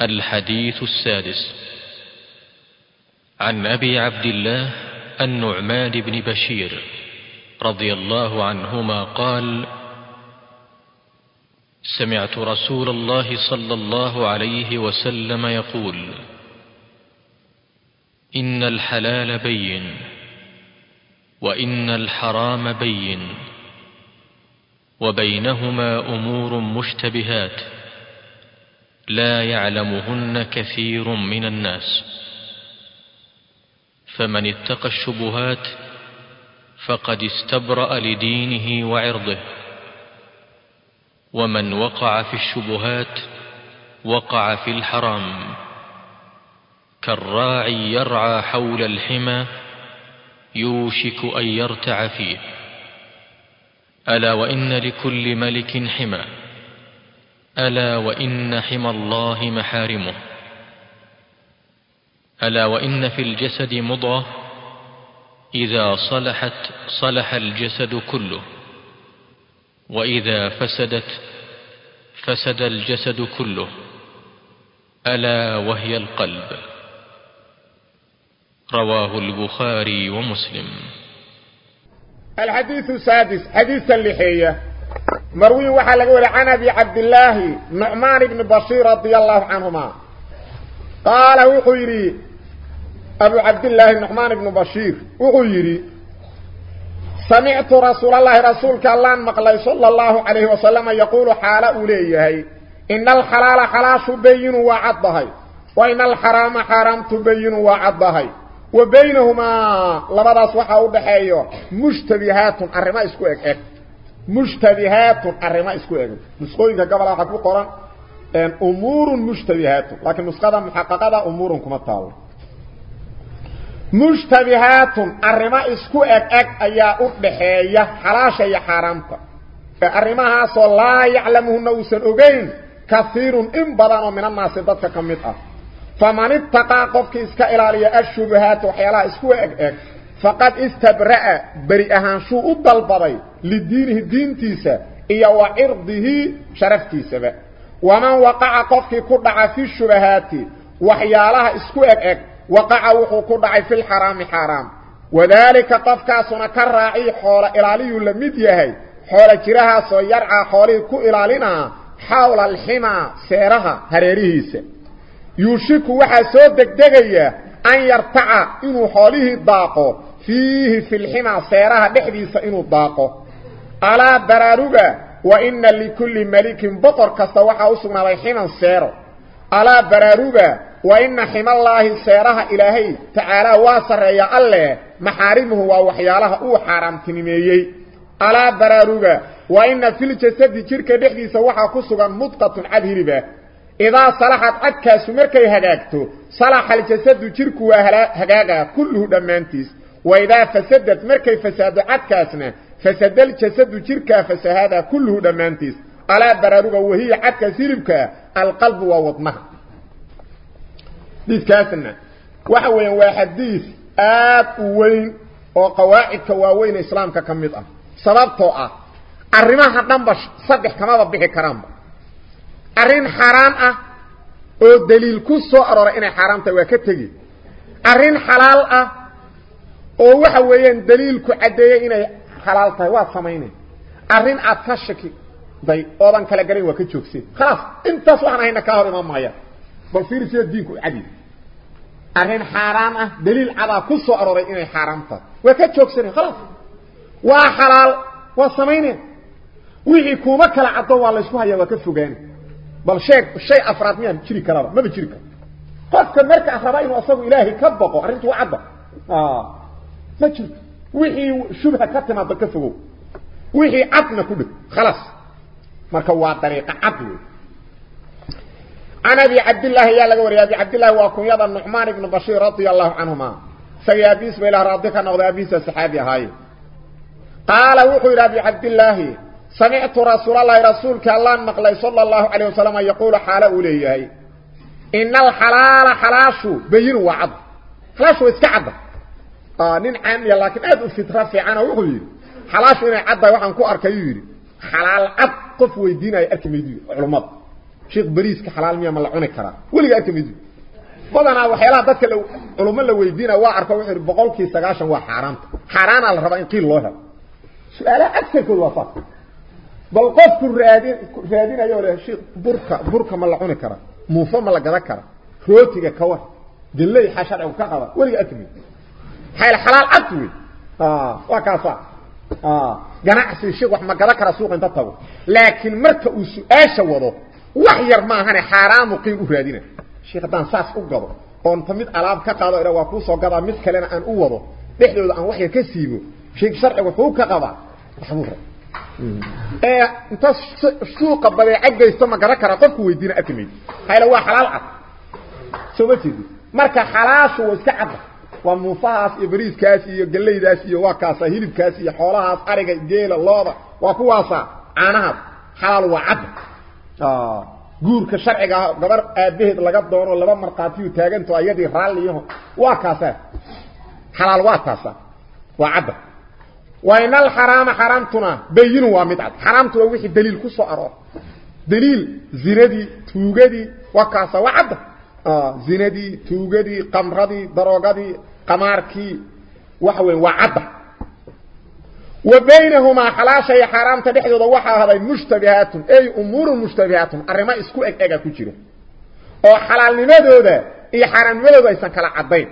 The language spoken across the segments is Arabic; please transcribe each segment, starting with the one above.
الحديث السادس. عن أبي عبد الله النعمان بن بشير رضي الله عنهما قال سمعت رسول الله صلى الله عليه وسلم يقول إن الحلال بين وإن الحرام بين وبينهما أمور مشتبهات. لا يعلمهن كثير من الناس. فمن اتقى الشبهات فقد استبرأ لدينه وعرضه. ومن وقع في الشبهات وقع في الحرام. كالراعي يرعى حول الحمى يوشك أن يرتع فيه. ألا وإن لكل ملك حمى. ألا وإن حمى الله محارمه. ألا وإن في الجسد مضغة إذا صلحت صلح الجسد كله. وإذا فسدت فسد الجسد كله. ألا وهي القلب. رواه البخاري ومسلم. الحديث السادس حديث اللحية مروي وحا لقول عن أبي عبد الله نعمان بن بشير رضي الله عنهما. قال وحيري أبو عبد الله النعمان بن بشير. وحيري سمعت رسول الله رسولك الله مقلي صلى الله عليه وسلم يقول حال أوليه إن الحلال حلاش بين وعضه وإن الحرام حرام تبين وعضه وبينهما لبداس waxa u dhaxeeyo mushtabihaatun arima isku مشتبهات. الرماء إسكو يقول نسخوينك قبل أحكو قرآن. أن أمور مشتبهات. لكن نسخة محققة أمور كما كمتال مشتبهات. الرماء إسكو اك أيا أطبحية حلاشة حرامت فأرماها صلى الله يعلمه النوس الأبين كثير إن من الناس ضدك كمتع فمن التقاقف كيسك إلى الشبهات وحيالا وحيلا اك فقد استبرأ بريئهان شو أدى البضي لدينه دين تيسا إيا وعرضه شرف تيسا ومن وقع قفك كدع في الشبهات وحيالها اسكو إك وقع وحو كدع في الحرام حرام. وذلك قفك سنكرعي حول إلالي لمديهي حول جرها سيرعى حولي كو إلالينا حول الحمى سيرها هريريسا yuushiku waxaa soo degdegaya an yartaca inuu xoolihii daaqo fiihi fi lximaa seeraha dhexdiisa inuu daaqo ألا درارغا وإن لكل ملك بطر كسوا وحوسنا لحين سير على درارغا وإن حم الله سيرها إلهي تعالى واسر يا الله محارمه ووحيالها أو حرام تنيميه على درارغا وإن في الجسد جيرك دخديس وحا كسغان مدقه عذيربا إذا صلحت اكاس مركي هداكتو صلح الجسد جيركو هلا هداغا كله دمانتيس. وإذا فسدت مركي فساد عكاسنه فسد الجسد جرك فسهاد كله دمانتيس. على براروغا وهي عدكاس يربك القلب ووضمها ديس كاسنا وحوين واحد ديس آب وين وقواعد كواوين إسلام ككمدة سببتو آه الرماح الدنبش صدح كما ku soo aroora inay xaraam tahay waa ka tegi arrin xalaal ah oo waxa weeyaan daliilku cadeeyay inay xalaal tahay waa samaynay arrin aad ka shaki day oodan kala garan waa ka joogsay khalaas intaas waxaan ahayna ka hor imaan maaya bal fiirsiyo diinku cadi arrin xaraam ah daliil cadaa ku soo arooray inay xaraam tahay waa ka joogsanay khalaas waa xalaal waa samaynay wixii kuma kala caddo waa la isku hayaa waa ka fogaanay bal sheeg shay afraad miyaan jiri karaba maba jiri karo qofka marka afraba inuu asagu ilaahay ka baqo arrintu waa cadda ma jirto wixii shubha ka timaada ka fogow wixii cadna ku dhig khalaas marka waa dariiqa عن أبي عبد الله يا لغا وري أبي عبد الله وكن يدا النعمان بن بشير رضي الله عنهما. سيا بيس بلا راضيك نقضى أبيس الصحابي هاي. قال وحي أبي عبد الله سمعت رسول الله رسولك الله مقلي صلى الله عليه وسلم يقول حال أوليه إن الحلال حلاش بين وعد حلاش آه، نين عام يا لكن اد فطره فيعنا وخي حلاش إني عبد وحن كو اركاي يري. حلال عبد قف ويدين أي اركميدي علمات شيخ بريس حلال ميا ملعون كرا. ولي اركميدي بلنا وحيلا دك لو علمه لو ويدين وا اركا وخر 190 وا حرام. حرام على ربا إن قيل له سؤال أكثر كل وفاق بل قف الرادين رادين يا أيوة ولد شيخ بركه بركة ملعون كرا. موفه ملغدا كرا. روتيكا كوا دلي حشر أو كقبا ولي اركميدي حي الحلال اطول آه. وكفى آه. جناس الشيخ احمد قال لك رسوق انت طب لكن مرت أيش وضو وحير ما هني حرام وقيم اولادنا الشيخ بان ساس وقضى وانت ميد علاب كقضى إلى واكو سو قضى ميد كلنا أن أو وضو بحلول ان وحير كسيبو شيخ شرعي وفو كقضى محمود. إيه انت السوق بلي عقا يستمع قرأك رقفك ويدين اكميد هاي لو حلال عطا سو ما تيدي مركا حلاس واسعب ومفاعف إبريس كاسي وقلي داسي وكاسا هلب كاسي حولها أسعرق جيل الله وكواسا عناها حال وعدل قول كشرعي قبر أبهد لقد دوره اللي بمر قاتيو تاقنتو أيدي راليهم وكاسا حلال وكاسا وعدل وإن الحرام حرامتنا بيّنوا ومدعد حرامتنا ويحي دليل كسو أروه دليل زيردي توقدي وكاسا وعدل زيندي توغدي قمردي دروغدي قماركي وحوين وعبه وبينهما حلاشة يا حرام تدحي وضوحة هذي مشتبهات أي أمور مشتبهات الرماء اسكو اك اكا كتيرو أو حلال نمدو اي حرام نمدو ده يسان كلا عبين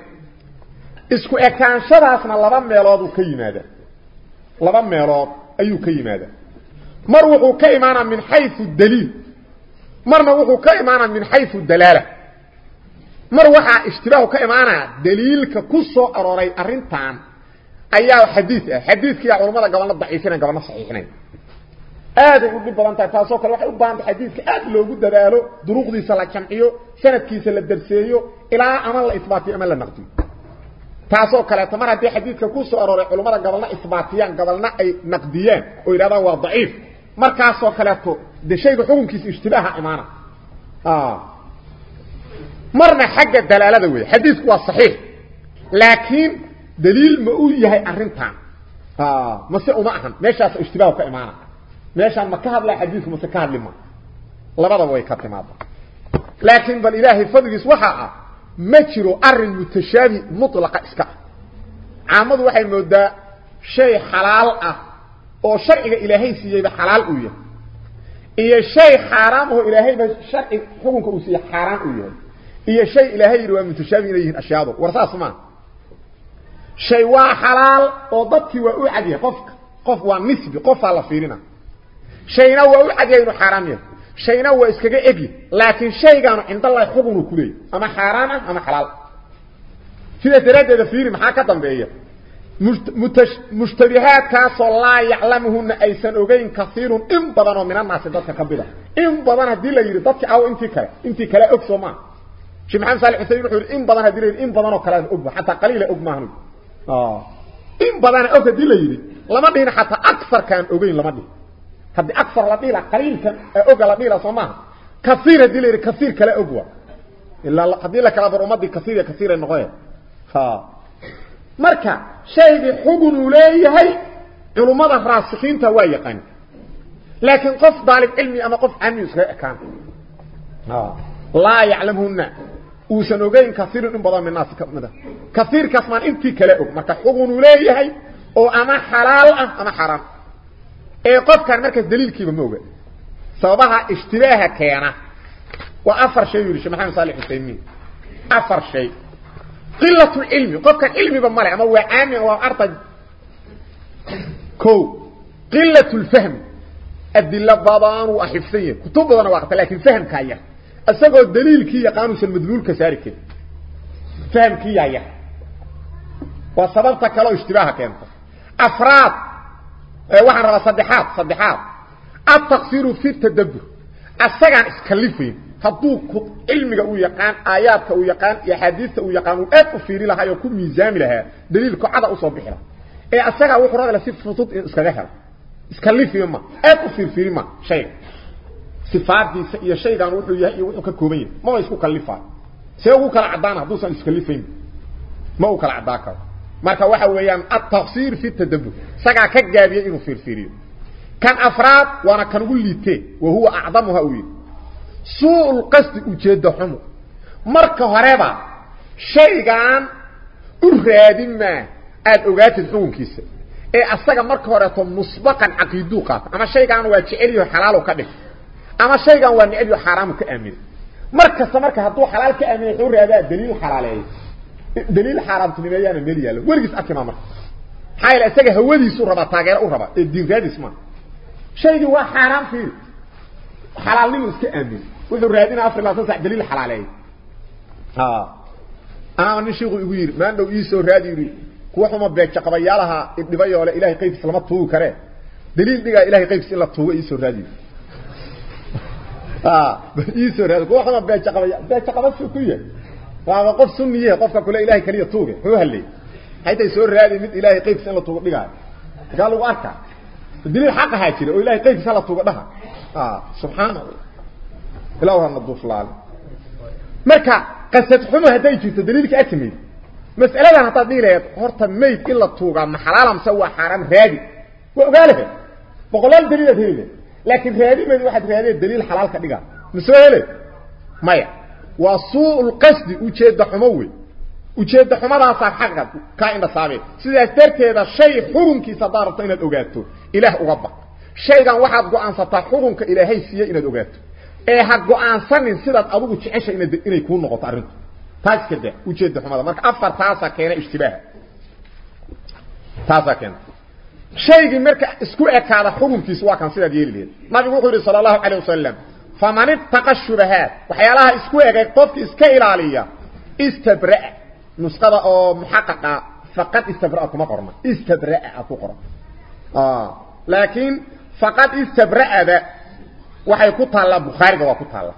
اسكو اك كان شباسنا لبان ميلادو كي مادا لبان ميلاد ايو كي مادا مروحو كي من حيث الدليل ما مروحو كي من حيث الدلاله mar waxaa ishtibaahu ka imaanaya daliilka ku soo arooray arintan ayaa xadiis ah xadiiskiiya culamada gabalna daciifinayn gabalna saxiixinayn aaday u dhib badan tahay taasoo kale waxay u baahan tahay xadiiska aad loogu dadaalo duruqdiisa la jamciyo sanadkiisa la darseeyo ilaa ama la isbaatiyo ama la naqdiyo taasoo kaleeto mar haddii xadiidka ku soo arooray culimmada gabalna isbaatiyaan gabalna ay naqdiyaan oo yidhahdaan waa daciif markaasoo kaleeto de shayga xukunkiisa ishtibaaha imaana مرنا حق الدلالة ذوي حديث هو صحيح لكن دليل ما أقول يهي أرنتان ما سيئوا معهم ماذا سأشتباه في إمانا ماذا ما كهب لها حديث ما سكهب لما الله بدأ بوي كاتل ماذا لكن بالإله الفضل يسوحا ما تيرو أرن متشابه مطلق إسكا عمد وحي مودا شيء حلال أه أو شرعه إلهي سيئي بحلال أويه إيه شيء حرامه إلهي بشرعه حكمك أسيئ حرام أويه iyo shay ilaahay yidhi waa mutashaabi inay yihiin ashyaadu war saas maa shay waa xalaal oo dadkii waa u cadyahay qofka qof waa nisbi qofaa la fiirina shayna waa u cadyahay inuu xaaraam yahay shayna waa iskaga egi laakiin shaygaanu cindallahi xukun uu ku leeyahy ama xaaraan ah ama xalaal sida daraaddeeda fiiri maxaa ka dambeeya mushtabihaadkaasoo laa yaclamuhuna aysan ogeyn kaiirun in badan oo min annaasi dadka ka mida in badan haddii la yidhi dadki aw intii kale intii kale og شي محمد صالح حسين يقول إن بدن هذه إن بدن وكلام اغبى حتى قليل اغبى آه. إن بدن أو دي لي لما دين حتى أكثر كان اوغين لما دين حتى أكثر لطيله قليل كان اوغى لطيله سوما كثير دي لي كثير كلا اغبى إلا قد لك على برمدي كثير كثير النقيه ف مركا شيء حبن ولي هي علماء راسخين توايقن لكن قف ذلك علمي أما قف عني كان. آه. لا يعلمهن. Uusan ogeyn kaiirun in badan min naasi kamida kaiirkaas maan intii kale og marka xugun uu leeyahay oo ama xalaal ah ama xaraam ee qofkan markaas daliilkiiba ma oga sababaha ishtibaaha keena waa afar shay yiri sheekh maxamed salih xuseymiin afar shay qillatu ilmi qofkan ilmiba male ama waa caami waa arday ko qillatu alfahm adilla badan wa xifsiya kutub badan waa qata laakiin fahamka yar أسقط دليل كي قانون المدلول كسارك فهم كي يا وسببتك لو اشتباهك أنت. أفراد. أه، وحنا صدحات صدحات التقصير في التدبر. أسقع اسكلفي هدوك علمك أو يقان آياتك أو يقان يا حديثك أو يقان. إيه قفير لها يكون ميزام لها. دليل كعادة اصابح لها إيه أسقع وحرار لسيف فطوط اسكلفي اما إيه قفير فيه ما. شيء. Sifaadiisa iyo shaygan wuxuu yahay iyo wuxuu ka kooban yahay ma isku kalifaa see ugu kala cadaan hadduu san iskalifayn ma uu kala cadaa karo marka waxa weeyaan at-tafsir fi tadabbur saga ka gaabiyo inuu fiirfiiriyo kan afraad waana kan ugu liitee wa huwa a'damuha uwi suul qasdi ujeedo xumo marka horeba shaygan u raadin ma aad ogaatid xukunkiisa ee asaga marka horeeto musbaqan caqiiduu qaata ama shaygan waa jecel yahay xalaal ka dhig ama shaygan waa yahay xaraam ka aamin markasta marka hadduu xalaal ka aamin wuxuu raadaa daliil xalaaleey daliil xaaraamtinimeeyana meel yaalo weligiis arkima marka xayl isaga hawadiisu raba taageero u raba ee diin raadis ma shaygii waa xaraam fiir xalaalnimo iska aamin wuxuu raadinaa afar ilaa sax daliil xalaaleey ha ana nin sheegu igu yiri maan dhow ii soo raadi yiri kuwa xuma beeca qabayaalaha idhibayoole ilaahay qaybtiisa lama tuugi kare daliil dhiga ilaahay qaybtiisa in la tuugo ii soo raadi ah ii soo raadi kuwa xuma beeca qabaya beeca qabashu ku yahay waa qof sunniye qofka kule ilaahay kaliya tuuge wuxuu halay haytay soo raadi mid ilaahay qaybtiisa in la tuugo dhigaa gaa lagu arka daliil xaq ha jira oo ilaahay qaybtiisa la tuugo dhaha ah subhanallah ilaahu naduf laal marka qasad xumo haday jirto daliilka atimid mas'aladan hadaa dhiileed horta mayd in la tuuga ma xalaalam sawa xaram raadi wa ogaalaha boqolaal daliil aad helile لكن في هذه من واحد في هذه الدليل حلال كدغا مسويله ما يا وسوء القصد وجهد حموي. وجهد حمرا صار حقا. كائن صامي سيده تركيده شيء حكم كي صدرت ان ادغاتو إله رب شيء كان واحد غو ان صدر حكم كاله هي ان ادغاتو اي حق غو ان سن سيده ابو جيش ان اني كون نقط ارن تاج كده. وجهد حمرا. مرك أفر تاسا اشتباه. تاسا كان شيغي مركا اسكو اكادا حكمكيس وا كان سيدا ما نبيو خوري صلى الله عليه وسلم فمن اتقى الشبهات وحيالها اسكو اكاي قفكي اسكا الىاليا استبرأ نسقدا أو محققة فقط استبرأ كما قرنا استبرأ أكو آه. لكن فقط استبرأ ده waxay ku taala bukhari ga حديث taala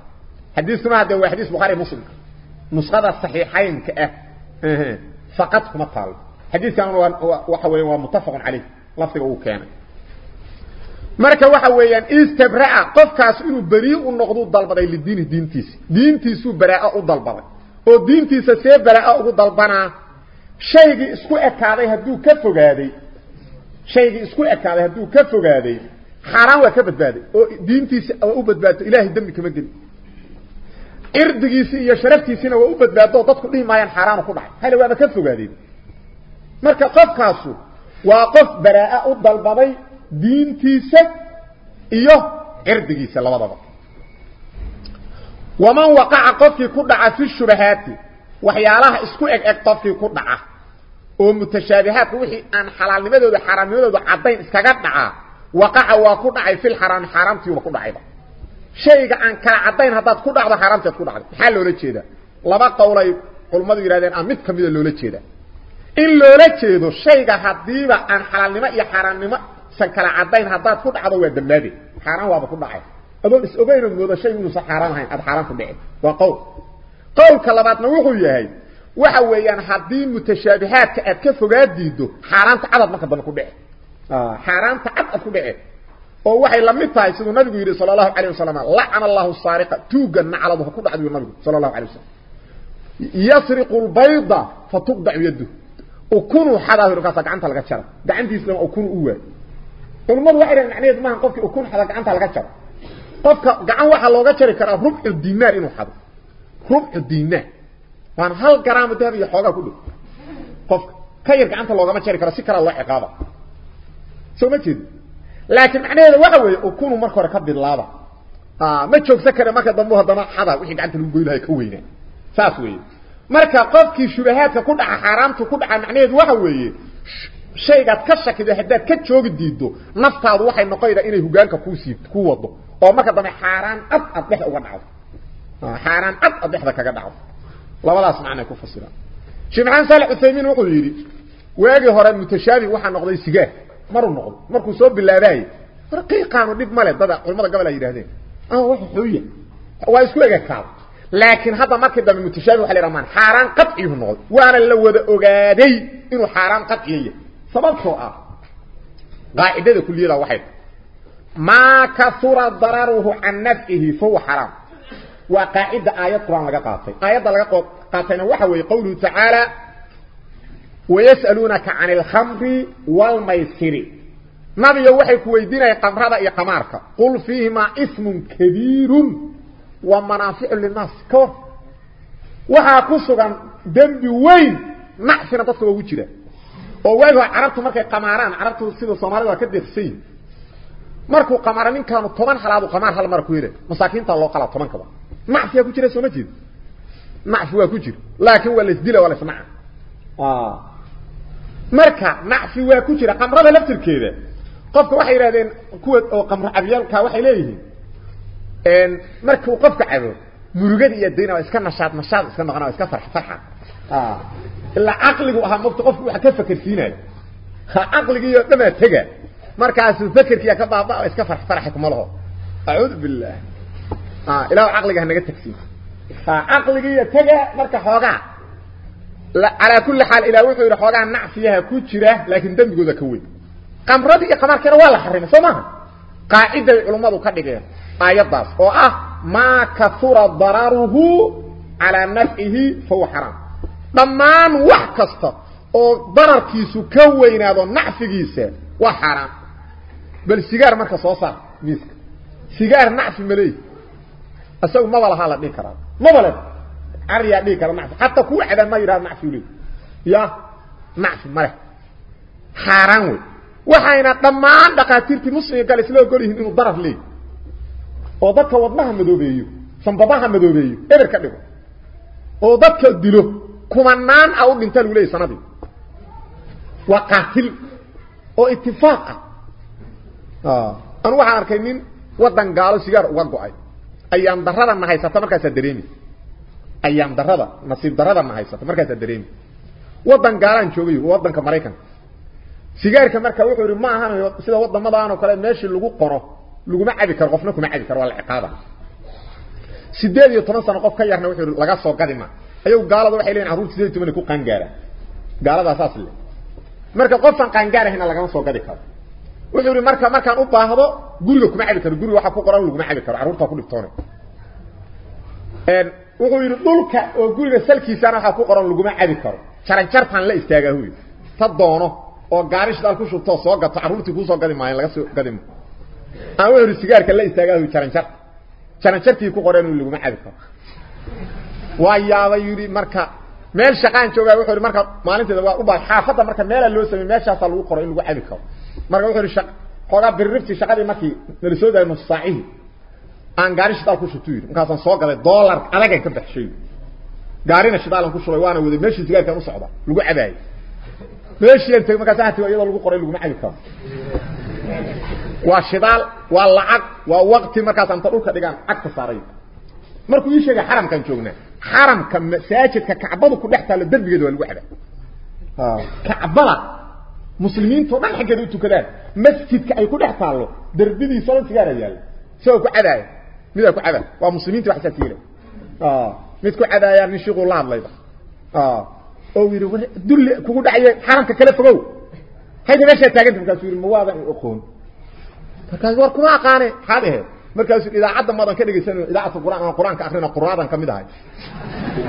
hadithu ma hada waa hadith bukhari muslim nusqada sahihayn ka ah faqat kuma taala hadithkan waa waxa lafdiga uu keenay marka waxa weeyaan istabra'a qofkaas inuu bari u noqdo dalbaday lidiin diintiisa diintiisu baraa u dalbaday oo diintiisa see baraa ugu dalbana shaygi isku ekaaday haduu ka fogaaday shaygi isku ekaaday haduu ka fogaaday xaraan waa ka badbaaday oo diintiisa waa u badbaado ilaahay dambi kama gelin irdigiisa iyo sharaftiisina waa u badbaado dadku dhihi maayaan xaraan ku dhacay hal waaba ka fogaadeen marka qofkaasu وقف براءة الضلبضي دين تيسك إيوه إردقي سلام الله ومن وقع قفك كدعة في الشبهات وحيالها اسكوئك اكتفك كدعة ومتشابهات وحي أن حلال نمده ده حرام نمده ده عدين اسكاقات نعا وقع وكدعة في الحرام حرامتي وكدعة أيضا شيئا أن كان عدين هدات كدعة حرامتي وكدعة حال لولتشي ده لبقى قولي قل ماذا يرادين؟ أمتكم لو لولتشي ده in loola jeedo shayga hadiiba aan xalaalnimo iyo xaraamnimo san kala cadayn hadaad ku dhacdo waa dambaade xaraam waaba ku dhacay adoo is ogeyn moodo shay inuu xaraam ahayn ad xaraam ku dhacay waa qowl qowlka labaadna wuxuu yahay waxa weeyaan hadii mutashaabihaadka aad ka fogaad diido xaraamta cadad marka dambe ku dhacay xaraamta cad ad ku dhacay oo waxay la mid tahay sidoo nabigu yiri sallallahu alayhi wasallam la'ana Allahu sariqa tuuga nacladu ku dhacday nabigu sallallahu alayhi wasallam yasriqu albayda fatuqda yaduhu gacantiisna ukunu u waay culimadu waxay raadin macnaheedu maahan qofkii ukun hada gacanta laga jaro qofka gacan waxa looga jari karaa rubcu diinaar inuu xado rubcu diinaar waan hal garaam dahab iyo xoogaa ku dhow qofka ka yar gacanta loogama jari karo si kala loo ciqaaba soo ma jeedo laakiin macnaheedu waxa weeye ukunu marka hore ka bilaaba ah ma joogsa kare marka dambe hadana xada wixii gacanta lagu goylahay ka weynaa saas weeye marka qofkii shubahaadka ku dhaca xaraamtu ku dhaca macnaheedu waxa weeye shaygaad ka shakido haddaad ka joogi diido naftaadu waxay noqonaydaa inay hogaanka kuu siib ku wado oo marka dambe xaaraan cad ad dhex uga dhacdo xaaraan cad ad dhexda kaga dhacdo labadaas macnay ku fasiraan sheekh maxamed salih uthaymin wuxuu yidhi waagii hore mutashaabih waxaa noqday sigaar maruu noqdo markuu soo bilaabaayey raqiiqaanu dhib male dada culimada gobol ay yidhahdeen ah wax xuuya waa isku egekaada لكن هذا ما كده من متشابه وحلي رمان. حاران قطعيه النغض وأنا اللو ذا أغادي إنه حاران قطعيه سبب سوء آه؟ قاعدة ذا كل واحد. ما كثر ضرره عن نفئه فهو حرام. وقاعدة آيات قرآن لغا قاطي آيات لغا قاطينا وحوي قوله تعالى ويسألونك عن الخمر والميسر. ما نبي يوحي كويدين يقمر هذا يقمارك قل فيهما اسم كبير. ومنافع للناس. كو وها كسغان دمبي وين نحسن تصو وجيرة. أو واي عربتو ماركاي قماران. عربتو سيده سومااليدا كديرسين ماركو قمارن كانو 10 حلابو قمار حل ماركو يره مساكينتا لو قلا 10 كبا. معفيا كجيره سومجيد معفوا كجير لكن ولا يسديله ولا يسمع آه. ماركا معفيا كجيره قمرة لفتركيده قفكه waxay raadeen kuwad oo qamar abyaalka waxay leeyihiin markuu qofka cabo murugada iyo dayna waa iska nashaad nashaad iska waa iska farx farxa ilaa caqligu ahaa mogta qofku waxa ka fakersiinayo caqligiiyo dhamaa tega markaasuu fakerkiya ka baaba iska farx farxi kuma laho acuudu billah ilaahu caqliga hanaga tagsiin caqligiiyo tega marka xoogaa calaa kulli xaal ilaah wuxuu yidhi xoogaa nacfiyaha ku jira laakiin dembigooda ka weyn qamradii iyo qamaarkeena waa la xarimay soo آيات داس وآه ما كثر ضراره على نفعه فهو حرام. دمان وحكست وضرر كيسو كوين هذا النعف كيسان وحرام بل سيجار مركز وصار ميسك سيجار نعف ملي أساق مضل حالة دي كرام مضل عريا دي كرام نعف حتى كو عدا ما يراد نعف ملي يا نعف ملي حرام وحينا دمان دقاتير في مسلم قال إسلام قوله إنه ضرر ليه. Oo dadka wadnaha madoobeeyo sanbabaha madoobeeyo eber ka dhigo oo dadka dilo kumanaan a u dhinta lagu leeyay sanadii waa qaatil oo itifaaq ah anu waxaan arkay nin waddan gaalo sigaar uga go-ay ayaam darada na haysata markaasaa dareemi ayaam darada nasiib darada na haysata markaasaa dareemi waddan gaalaan joogay waddanka maraykanka sigaarka marka wuxuu yidhi ma ahan sida waddamadaan oo kale meeshii lagu qoro laguma cabi karo qofna kuma cabi karo waa la ciqaaba sideed iyo toban sano qof ka yarna wuxuu laga soo gadi ma ayagu gaalada waxay leeyihin carruurta sideed iyo toban ku qaangaara gaaladaa saas le marka qofaan qaangaarahayna lagama soo gadi karo wuxuu yidhi marka markaan u baahdo guriga kuma cabi karo guriga waxaa ku qoran laguma cabi karo carruurtaa ku dhibtoone wuxuu yidhi dhulka oo guriga salkiisana waxaa ku qoran laguma cabi karo jaranjartaan la istaagaa huy ta doono oo gaari shidaal ku shubtoo soo gato carruurtii kuusoo gadi maayan laga soo gadi ma aan yidhi sigaarka la istaagaa huy jaranjar jaranjartii ku qoreen laguma cabi karo waa yaabay yidhi marka meel shaqaan joogaa wuxuu marka maalinteeda waa u baa xaafadda marka meelaa loo sameey meeshaasaa lagu qoro in lagu cabi karo marka wuxuu shaq xoogaa biririftii shaqadii markii nala soo daayay nus saacihii aan gaari shidaal ku shubto yidhi markaasaan soo gaday dollar adagan ka baxshay gaarina shidaalan ku shubay waana waday meeshii sigaarkaan u socda lagu cabaayay meeshiian tegay markaas hati iyadoo lagu qoray laguma cabi karo واشدال واللعق ووقت مركز أنت أقولك ديقان أكتصاري مركو يشيغي حرم كان شوكنا حرم كان ساجد كعبادو كل حتى لدرب يدو الوحدة كعبادة مسلمين تو نحن حكا ديتو كدان مسجد كأي كل حتى له درب دي صلاة سيارة يال سوى كعبادة ماذا كعبادة ومسلمين تو حساسيلة ماذا كعبادة يال نشيغو الله الله يبا أو يروا دل كو دعي حرم كلا فقو هيدا باشا تاقنت بكاسور المواضع فكان ور قران قان هذه. مركز اذا عد مره كذا قسن اذا عد القرآن. أنا قرانك اخرينا قرادان كميد هاي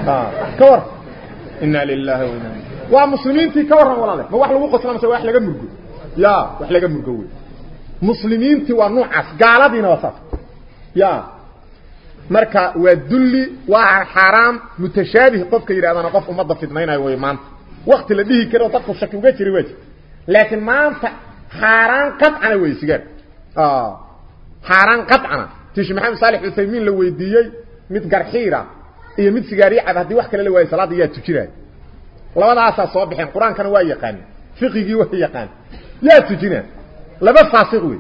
آه. كور. ان لله وإنا ومسلمين تي كور ولا لا؟ ما واحد لو قسنا ما واحد لا مرغ يا واحد لا مرغ مسلمين تي ونوع اس غالدين وصف. يا. مركا ودلي وحرام متشابه قف كيرا أنا قف امضى في اثنين أيوة اي ويمان وقت لديه كده تقف شكل وجهي لكن ما حرام قط على ويسجد. آه. حرام قطعا. تيش محمد صالح الثيمين لو يديي مت غرخيرا اي مت سيغاري عاد هدي واخ كلا لا واي صلاة يا تجيناي لبدا اسا سو بخين قرآن كان واي يقان. فقهي واي يقان. يا تجينا لبا فاسق وي.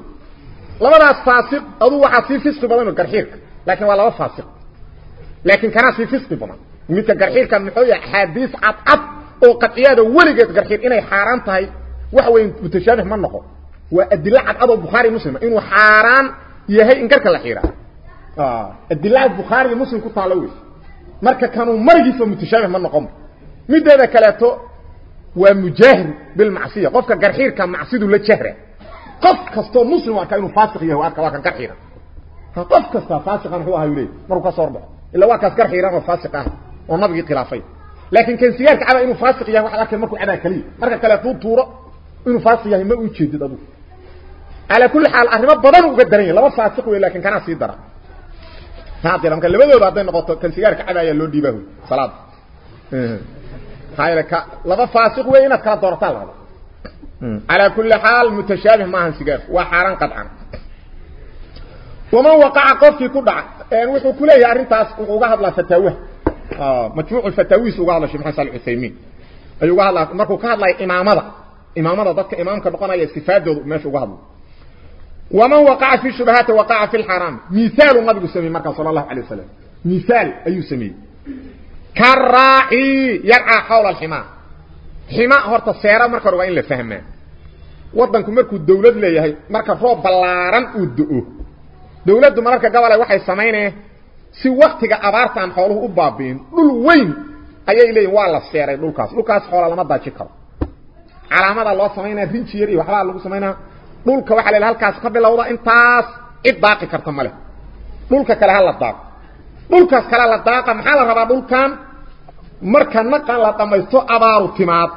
لبدا فاسق ادو واخ في فيس بدن غرخيرك لكن والله فاسق. لكن كان في فيس بدن مت غرخير كان محو حديث عط عط أو قطياده ولغت غرخير إني حرام تهي. واخ وين بتشابه ما نقو. Oo bukhaari muslima inuu xaaraan yahay in garka la xiiraa adillada bukhaari iyo muslim ku taalo wey marka kanuu marigiisa mutashaabih ma noqon mideeda kaleeto waa mujaahir bilmacsiya qofka garxiirka macsidu la jahra qof kastoo muslim arka inuu faasiq yahay arka waa kan garxiira qof kasta faasiqan wuxuu ahaa yulay markuu ka soo orbaxo illa waa kaas garxiiran oo faasiq ah oo nabigii khilaafay laakiin kan sigaarka caba inuu faasiq yahay waxaad arkay markuu cabaa على كل حال ارمه بدن أو قدرين لو فاسق وي لكن كان سي درا هذه لما لو بده بعدين نقطة كان سيارك عبايه لو ديبه صلاه هاي لك لو فاسق وي إنك دورت على كل حال متشابه ما هن سيجار وحارن قطعا. وما وقع قفي كدع ان إيه، وخه كلي ارنتاس أو غا حدلا فتاوه آه مجموع الفتاوي سوغ على شيخ حسن العثيمين. أيوه لا ماكو كاد لا إمامة. إمامة ضك إمامك بقنا يستفادوا ماشي وغادوا ومن وقع في شبهات وقع في الحرام مثال النبي سمي مركز صلى الله عليه وسلم مثال أي سمي كالراعي يرعى حول الحماء حماء هورتا سيرا مركز ربعين لفهمه ودنكم مركز الدولة ليهي مركز روب بلاران ودؤه dawladdu mararka gobol ay waxay sameeyeen si waqtiga abaartan xooluhu u baabeen dhul weyn ayay leeyeen waa la seeray dhulkaas dhulkaas xoolo lama daaji karo calaamada loo sameeyay rinji yar iyo waxba lagu sameeyna dhulka waxa la halkaas ka bilowda intaas cid daaqi karta male dhulka kale hal daaq dhulkaas kale la daaqa maxaa la rabaa dhulkan marka naqan la dhamaysto abaaru timaad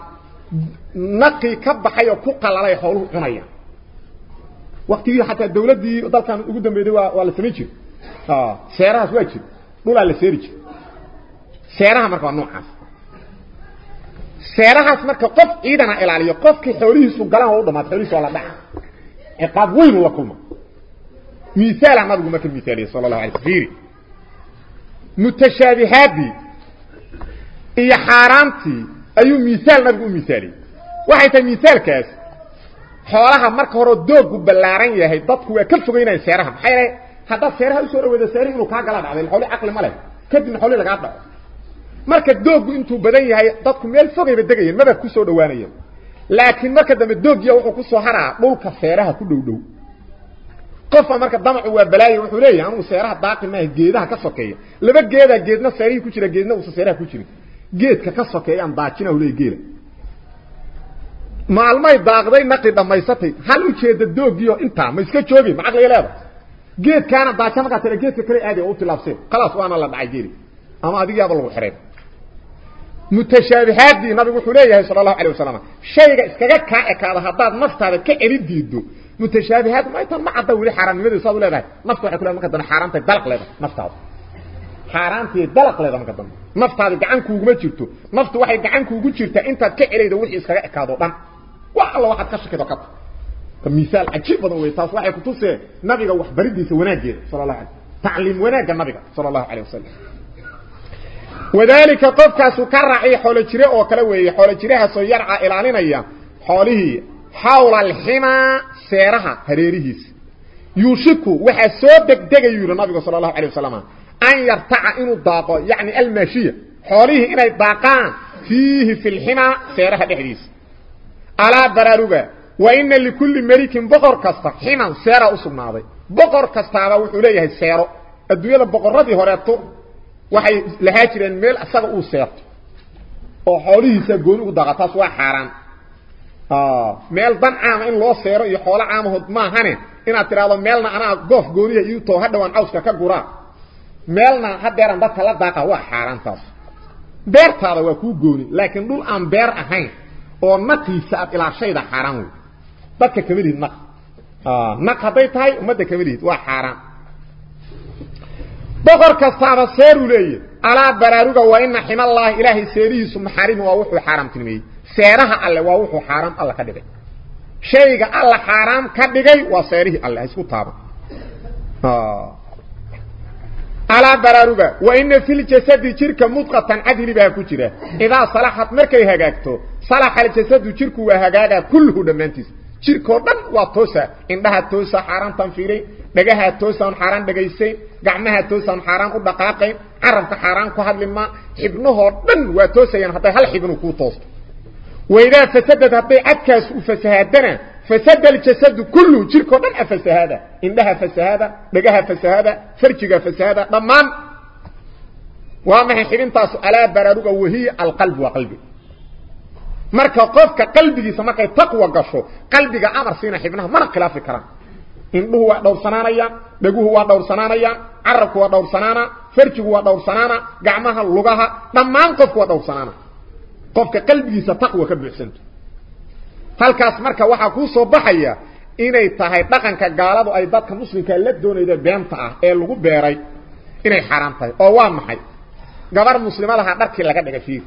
naqi ka baxay ku qalalay xooluhu cunaya waqtigii xataa dawladii dalkan ugu dambeeyay waa waa la sameeyay jir ah seerahaas waa jir dhulaa la seeri jir seeraha marka waa noocaas seerahaas marka qof ciidana ilaaliyo qofkii xoolihiisu galaan oo dhamaad xoolihiisu la dhaca عقاب وين الله كلمة مثال ما بقول مثل مثال صلى الله عليه وسلم. متشابهات اي حرامتي. اي مثال ما بقول مثالي. واحد مثال كاس. حوالها مركة هورو دوق بلارين يهي ضدكو كل فقين اي سيارها بحيرة هذا سيارها يسورة وذا سياري انو كاقلا بعد الحولي أقل ملك كد من حولي لقاطنا مركة دوق انتو بدين يهي ضدكو ميال فقين بدقين ماذا كسو دوانيين laakiin marka dambe doogiya wuxuu ku soo haraa dhulka seeraha ku dhow dhow qofa marka damacu waa balaayo wuxuu leeyahay anigu seeraha daaqi ma geedaha ka sokeeya laba geeda geedna seerihi ku jira geedna uu seeraha ku jira geedka ka sokeeya aan daajina leeyahay geela maalmay daaqday naqi dhamaysatay hal u jeeda doogiyo inta ma iska joogin ma aqliga leedahay geedkaana daaja marka tare geedka kale aadi oo tilaabsay khalaas waana la dhacay geeri ama adigaaba lagu xiray mutashaabihaadi nabigu wuxuu leeyahay sallallahu alayhi wasallam shayga iskaga ka ekaada hadaad naftaada ka celi diido mutashaabihaad ma inta ma cadda wili xaraamnimadii saad u leedahay naftu waxay ku leedahay marka dan xaraamta dalq leedahay naftaada xaaraantii dalq leedahay marka dan naftaada gacan kuuguma jirto naftu waxay gacan kuugu jirtaa intaad ka celaydo wixii iskaga ekaado dhan wax alla waxaad ka shakido ka misaal cajiib badan wey taas waxay ku tusee nabiga wax baridiisa wanaageeda sallallahu alayhi tacliim wanaaga nabiga sallallahu alayhi wasallam wadaalika وذلك قف كاسو إيه حول جري أو حول جريها سو يرعى الالينيا حوله حول الحما سيرها هريريس يوشك وها سو دغدغ يور النبي صلى الله عليه وسلم. أن يرتع ان الضاق يعني المشي حوله ان الضاقان فيه في الحما سيرها بحريس على برارغه وإن لكل ملك بقر كاست حما سيرها اسمها بقر كاستا و خوليه سيرة. ادويله بقرتي هريته waxay lahaa jireen meel asaga uu seerto oo xoolihiisa gooni u daqa taas waa xaaraan meel dan caama in loo seero iyo xoolo caamahood maahane inaad tidhaahdo meelna anaa goof gooniya iyo too hadhowaan cawska ka guraa meelna hadeeran dadka la daaqa waa xaaraan taas beertaada waa kuu gooni laakiin dhul aan beer ahayn oo naqiisa aad ilaashayda xaaraan wey dadka kama lihid naq naq hadday tahay ummadda kama lihid waa xaaraan بقر كاستعب السير وليه على براروغا وإن حما الله إلهي سيريه سم حارم ووحو حارم تنميه سيرها الله ووحو حارم الله كده شيئا الله حارم كده وصيره الله اسكو طابع على براروغا وإن في الجسد چيرك مدقطا عدل بها كتيره إذا صلاحت مركي هكاكتو صلاح الجسد چيرك وهكاكا كله دمانتس jirkoo dhan waa toosa indhaha toosa xaaraantan fiiray dhagaha toosaan xaaraan dhagaysayn gacmaha toosaan xaaraan u dhaqaaqayn carabka xaaraan ku hadli ma xibnahoo dhan waa toosayaan hadday hal xibnu kuu toosto waidaa fasadad hadday cadkaas u fasahaadana fasada aljasadu kulluhu jirkoo dhan a fasahaada indhaha fasahaada dhagaha fasahaada farjiga fasahaada dhammaan waa maxay xibintaasu alaa baraaruga wahiya alqalb waa qalbi marka qofka qalbigiisa markay taqwa gasho qalbiga amar siina xibnaha mana khilaafi karaan indhuhu waa dhowrsanaanayaan dhaguhu waa dhowrsanaanayaan carabku waa dhowrsanaana farjigu waa dhowrsanaana gacmaha lugaha dhammaan qofku waa dhowrsanaana qofka qalbigiisa taqwa ka buuxsanto halkaas marka waxaa kuu soo baxaya inay tahay dhaqanka gaaladu ay dadka muslimka la doonayda beenta ah ee lagu beeray inay xaraam tahay oo waa maxay gabar muslimadaha dharkii laga dhigay fiir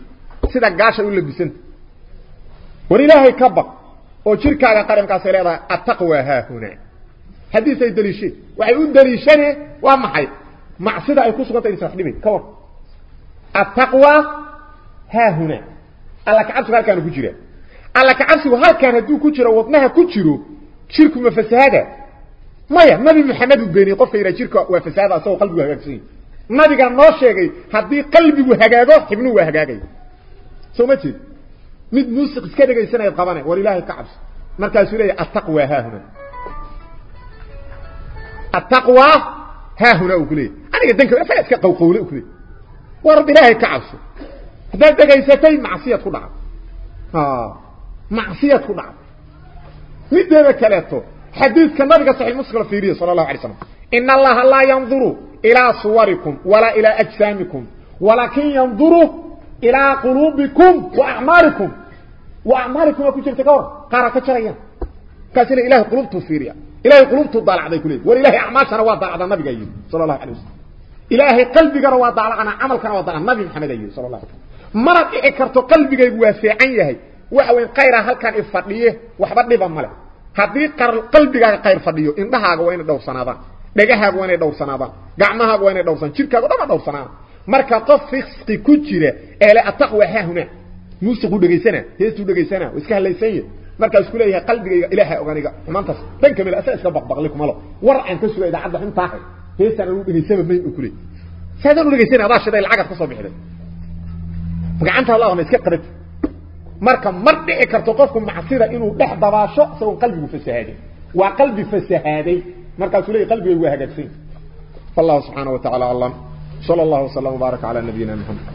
sida gaasha u labisanta وإلهي كبق وشركة على قرمك صلى الله التقوى ها هنا حديثة دليشي وعيون دليشاني ومحي معصدة يكون سبطة إنسان حديمي كبق التقوى ها هنا ألاك عبسو هل كان كجيرا ألاك عبسو هل كان دو كجيرا وطنها كجيرا شركة مفسهادة مايا نبي محمد بيني قفة إلى شركة وفسهادة سوى قلبه هكسين نبي قال نوشيكي حدي قلبه هكاكو حبنوه هكاكي سومتين so mid muusiq iska dhageysanay qabanay war ilaahay ka cabsi markaas uu leeyahay attaqwa ha huna attaqwa ha huna uu kuleeyahay aniga danka asaga iska qowqowle uu kuleeyahay war ilaahay ka cabsi hadaad dhegaysatay macsiyad ku dhacdo ha macsiyad ku dhacdo mideeda kaleeto xadiidka nabiga saxiix muslim fiiriyo sallallahu alayhi wasallam inna allaha la yanzuru ila suwarikum wala ila ajsamikum walakin yanzuru ila qulubikum wa a'malikum wa a'malikum ku jirta kawar qara ka jarayaan kaasina ilaahay qulubtu fiiriya ilaahay qulubtu dalacday kulay war ilaahay a'maashana waa dalacda nabiga yiri sallallahu alayhi wasallam ilaahay qalbigana waa dalacana amalkana waa dalacana nabi maxamed yiri sallallahu alayhi wasallam marad dhici karto qalbigaygu waa fiican yahay waxa weyn qayra halkan ifadhiye waxba dhiba male hadii qalbigaaga qayr fadhiyo indhahaaga waa inay dhowrsanaadaan dhagahaaga waa inay dhowrsanaadaan gacmahaaga waa inay dhowrsan jirkaaga dhama dhowrsanaan marka qof fisqi ku jira ee la taqwa ha huna muusiqu dhageysana heestu dhageysana iska halaysan marka isku leeyahay qalbigayga ilaahay oganiga xumaantaas tan kamil asaa iska baqbaqli kuma lo war aan ka sugay idaacada intaa heestan uu dhageysana may u kulay saadan u dhageysana adaa shiday lacag ka soo bixday gacanta Allah ma iska qabat marka mar dhici karto qofku macsida inuu dhex dabaasho isagoo qalbigu fasahaaday waa qalbi fasahaaday markaas uu leeyahay qalbigu waa hagaagsan Allah subhanahu wa ta'ala Allah sallallahu alaihi wa sallam baraka ala nabiyina Muhammad